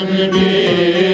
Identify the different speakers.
Speaker 1: Amen.